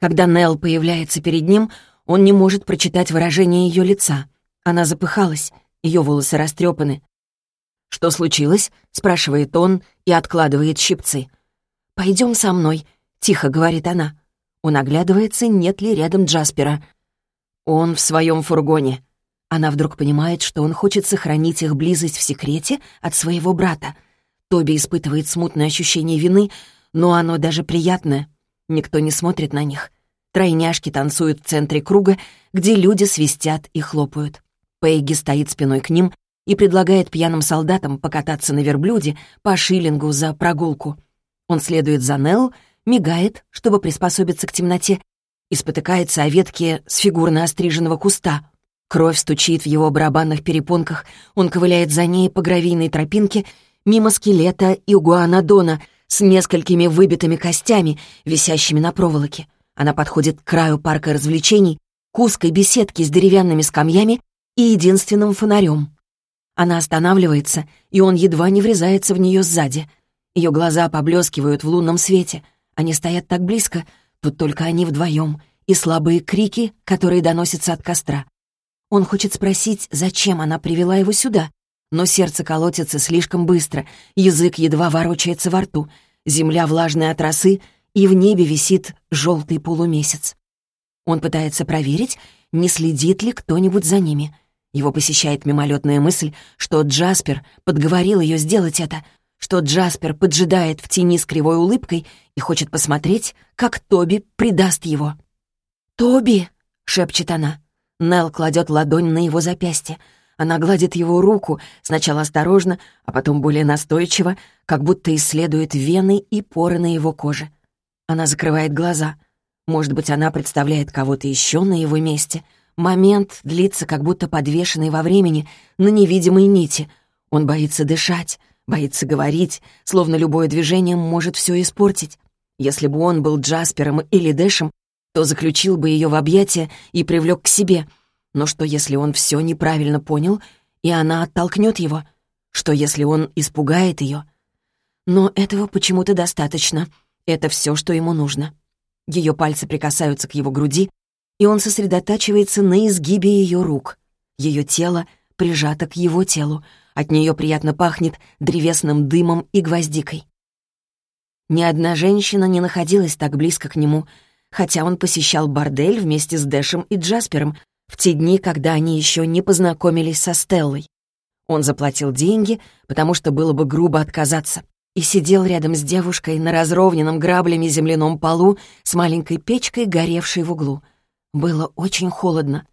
Когда Нелл появляется перед ним, он не может прочитать выражение ее лица. Она запыхалась, ее волосы растрепаны. «Что случилось?» — спрашивает он и откладывает щипцы. «Пойдем со мной», — тихо говорит она. Он оглядывается, нет ли рядом Джаспера. Он в своем фургоне. Она вдруг понимает, что он хочет сохранить их близость в секрете от своего брата. Тоби испытывает смутное ощущение вины, но оно даже приятное. Никто не смотрит на них. Тройняшки танцуют в центре круга, где люди свистят и хлопают. Пейги стоит спиной к ним и предлагает пьяным солдатам покататься на верблюде по шиллингу за прогулку. Он следует за Нелл, мигает, чтобы приспособиться к темноте, и спотыкается о ветке с фигурно остриженного куста. Кровь стучит в его барабанных перепонках, он ковыляет за ней по гравийной тропинке мимо скелета игуанодона с несколькими выбитыми костями, висящими на проволоке. Она подходит к краю парка развлечений, к узкой беседке с деревянными скамьями и единственным фонарем. Она останавливается, и он едва не врезается в нее сзади. Ее глаза поблескивают в лунном свете. Они стоят так близко, тут только они вдвоем, и слабые крики, которые доносятся от костра. Он хочет спросить, зачем она привела его сюда, но сердце колотится слишком быстро, язык едва ворочается во рту, земля влажная от росы, и в небе висит желтый полумесяц. Он пытается проверить, не следит ли кто-нибудь за ними. Его посещает мимолетная мысль, что Джаспер подговорил ее сделать это, что Джаспер поджидает в тени с кривой улыбкой и хочет посмотреть, как Тоби предаст его. «Тоби!» — шепчет она. Нел кладет ладонь на его запястье. Она гладит его руку, сначала осторожно, а потом более настойчиво, как будто исследует вены и поры на его коже. Она закрывает глаза. Может быть, она представляет кого-то еще на его месте. Момент длится, как будто подвешенный во времени, на невидимой нити. Он боится дышать, боится говорить, словно любое движение может все испортить. Если бы он был Джаспером или Дэшем, то заключил бы ее в объятия и привлек к себе. Но что, если он все неправильно понял, и она оттолкнет его? Что, если он испугает ее? Но этого почему-то достаточно. Это все, что ему нужно. Ее пальцы прикасаются к его груди, и он сосредотачивается на изгибе ее рук. Ее тело прижато к его телу. От нее приятно пахнет древесным дымом и гвоздикой. Ни одна женщина не находилась так близко к нему — хотя он посещал бордель вместе с Дэшем и Джаспером в те дни, когда они еще не познакомились со Стеллой. Он заплатил деньги, потому что было бы грубо отказаться, и сидел рядом с девушкой на разровненном граблями земляном полу с маленькой печкой, горевшей в углу. Было очень холодно.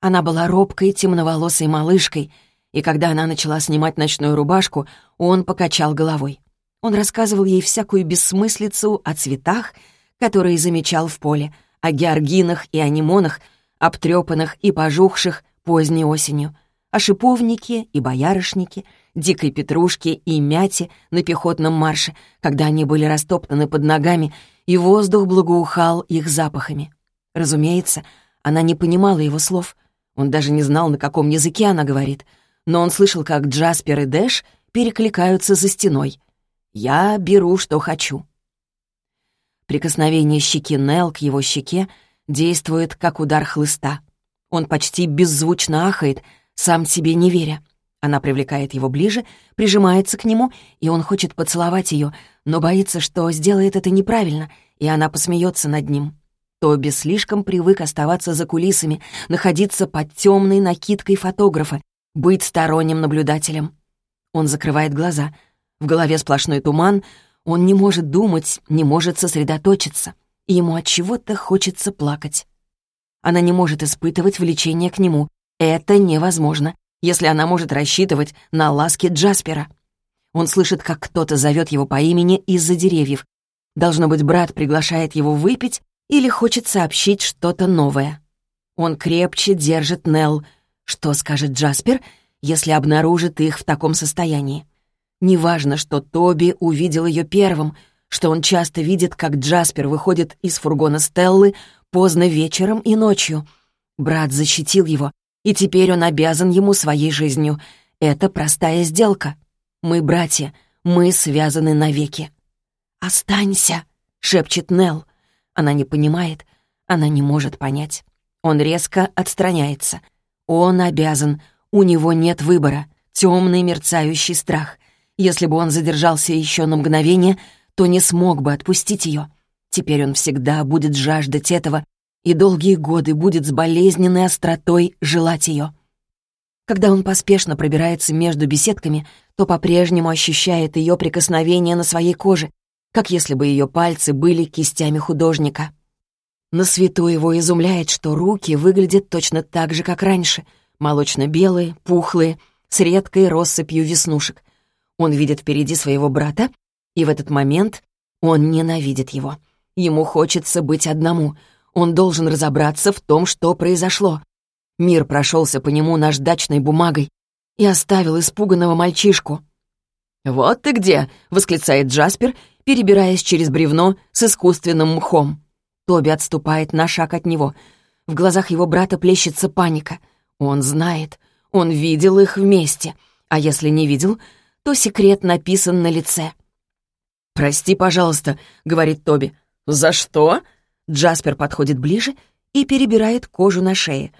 Она была робкой, темноволосой малышкой, и когда она начала снимать ночную рубашку, он покачал головой. Он рассказывал ей всякую бессмыслицу о цветах, которые замечал в поле, о георгинах и анимонах, обтрепанных и пожухших поздней осенью, о шиповнике и боярышнике, дикой петрушке и мяте на пехотном марше, когда они были растоптаны под ногами, и воздух благоухал их запахами. Разумеется, она не понимала его слов. Он даже не знал, на каком языке она говорит, но он слышал, как Джаспер и Дэш перекликаются за стеной. «Я беру, что хочу». Прикосновение щеки Нел к его щеке действует как удар хлыста. Он почти беззвучно ахает, сам себе не веря. Она привлекает его ближе, прижимается к нему, и он хочет поцеловать ее, но боится, что сделает это неправильно, и она посмеется над ним. Тоби слишком привык оставаться за кулисами, находиться под темной накидкой фотографа, быть сторонним наблюдателем. Он закрывает глаза. В голове сплошной туман, он не может думать, не может сосредоточиться, и ему от чего-то хочется плакать. Она не может испытывать влечение к нему. Это невозможно, если она может рассчитывать на ласки Джаспера. Он слышит, как кто-то зовет его по имени из-за деревьев. Должно быть, брат приглашает его выпить или хочет сообщить что-то новое. Он крепче держит Нелл. Что скажет Джаспер, если обнаружит их в таком состоянии? Неважно, что Тоби увидел ее первым, что он часто видит, как Джаспер выходит из фургона Стеллы поздно вечером и ночью. Брат защитил его, и теперь он обязан ему своей жизнью. Это простая сделка. Мы братья, мы связаны навеки. «Останься», — шепчет Нелл. Она не понимает, Она не может понять. Он резко отстраняется. Он обязан. У него нет выбора. Темный мерцающий страх. Если бы он задержался еще на мгновение, то не смог бы отпустить ее. Теперь он всегда будет жаждать этого и долгие годы будет с болезненной остротой желать ее. Когда он поспешно пробирается между беседками, то по-прежнему ощущает ее прикосновение на своей коже, как если бы ее пальцы были кистями художника. На свету его изумляет, что руки выглядят точно так же, как раньше, молочно-белые, пухлые, с редкой россыпью веснушек. Он видит впереди своего брата, и в этот момент он ненавидит его. Ему хочется быть одному. Он должен разобраться в том, что произошло. Мир прошелся по нему наждачной бумагой и оставил испуганного мальчишку. «Вот ты где!» — восклицает Джаспер, перебираясь через бревно с искусственным мхом. Тоби отступает на шаг от него. В глазах его брата плещется паника. Он знает, он видел их вместе, а если не видел, то секрет написан на лице. «Прости, пожалуйста», — говорит Тоби. «За что?» Джаспер подходит ближе и перебирает кожу на шее.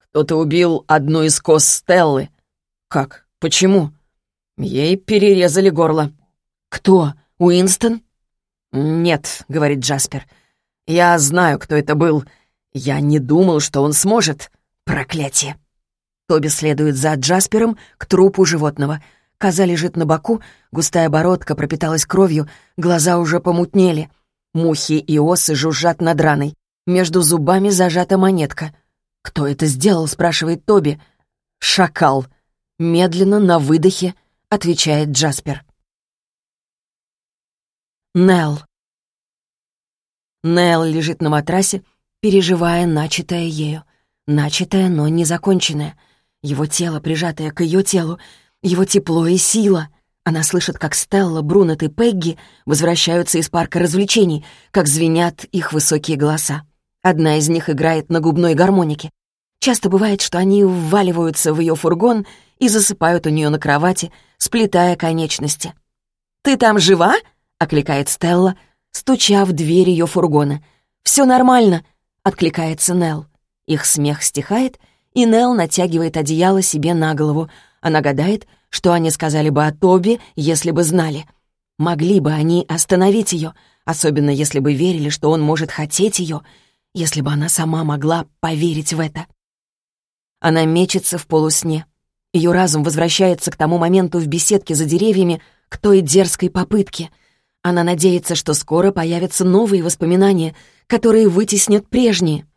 «Кто-то убил одну из кос Стеллы». «Как? Почему?» Ей перерезали горло. «Кто? Уинстон?» «Нет», — говорит Джаспер. «Я знаю, кто это был. Я не думал, что он сможет. Проклятие!» Тоби следует за Джаспером к трупу животного. Коза лежит на боку, густая бородка пропиталась кровью, глаза уже помутнели. Мухи и осы жужжат над раной. Между зубами зажата монетка. «Кто это сделал?» — спрашивает Тоби. «Шакал». Медленно, на выдохе, отвечает Джаспер. Нелл. Нелл лежит на матрасе, переживая начатое ею. Начатое, но не законченное. Его тело, прижатое к ее телу, его тепло и сила. Она слышит, как Стелла, Брунет и Пегги возвращаются из парка развлечений, как звенят их высокие голоса. Одна из них играет на губной гармонике. Часто бывает, что они вваливаются в ее фургон и засыпают у нее на кровати, сплетая конечности. «Ты там жива?» — окликает Стелла, стуча в дверь ее фургона. «Все нормально», — откликается Нелл. Их смех стихает, и Нелл натягивает одеяло себе на голову. Она гадает, что они сказали бы о Тоби, если бы знали. Могли бы они остановить ее, особенно если бы верили, что он может хотеть ее, если бы она сама могла поверить в это. Она мечется в полусне. Ее разум возвращается к тому моменту в беседке за деревьями, к той дерзкой попытке. Она надеется, что скоро появятся новые воспоминания, которые вытеснят прежние.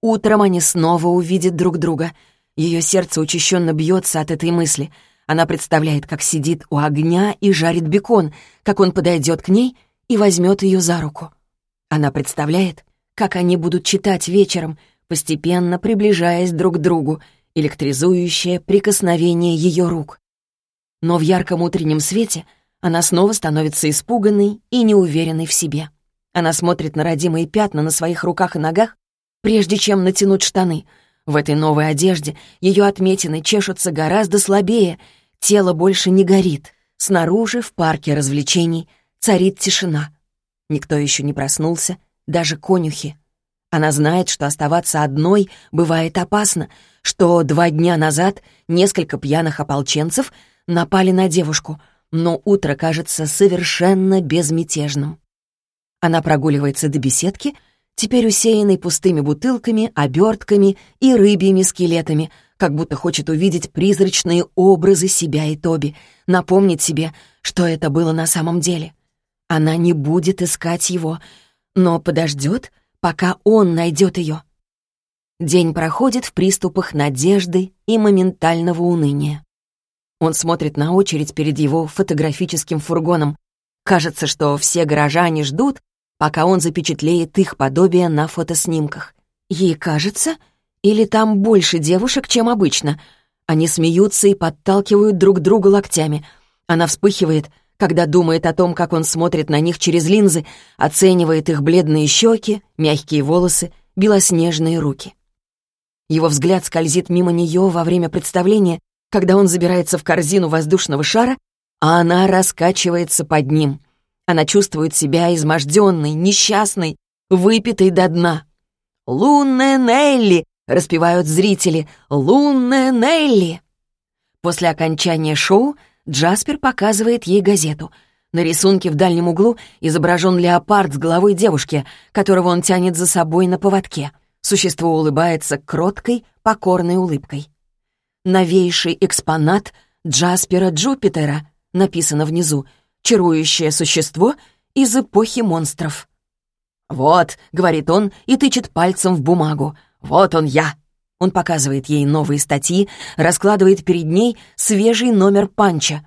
Утром они снова увидят друг друга. Ее сердце учащенно бьется от этой мысли. Она представляет, как сидит у огня и жарит бекон, как он подойдет к ней и возьмет ее за руку. Она представляет, как они будут читать вечером, постепенно приближаясь друг к другу, электризующее прикосновение ее рук. Но в ярком утреннем свете она снова становится испуганной и неуверенной в себе. Она смотрит на родимые пятна на своих руках и ногах прежде чем натянуть штаны. В этой новой одежде ее отметины чешутся гораздо слабее, тело больше не горит. Снаружи, в парке развлечений, царит тишина. Никто еще не проснулся, даже конюхи. Она знает, что оставаться одной бывает опасно, что два дня назад несколько пьяных ополченцев напали на девушку, но утро кажется совершенно безмятежным. Она прогуливается до беседки, теперь усеянный пустыми бутылками, обертками и рыбьими скелетами, как будто хочет увидеть призрачные образы себя и Тоби, напомнить себе, что это было на самом деле. Она не будет искать его, но подождет, пока он найдет ее. День проходит в приступах надежды и моментального уныния. Он смотрит на очередь перед его фотографическим фургоном. Кажется, что все горожане ждут, пока он запечатлеет их подобие на фотоснимках. Ей кажется, или там больше девушек, чем обычно. Они смеются и подталкивают друг друга локтями. Она вспыхивает, когда думает о том, как он смотрит на них через линзы, оценивает их бледные щеки, мягкие волосы, белоснежные руки. Его взгляд скользит мимо нее во время представления, когда он забирается в корзину воздушного шара, а она раскачивается под ним. Она чувствует себя изможденной, несчастной, выпитой до дна. «Лунная Нелли!» — распевают зрители. «Лунная Нелли!» После окончания шоу Джаспер показывает ей газету. На рисунке в дальнем углу изображен леопард с головой девушки, которого он тянет за собой на поводке. Существо улыбается кроткой, покорной улыбкой. «Новейший экспонат Джаспера Джупитера», написано внизу, «чарующее существо из эпохи монстров». «Вот», — говорит он и тычет пальцем в бумагу, «вот он я». Он показывает ей новые статьи, раскладывает перед ней свежий номер панча.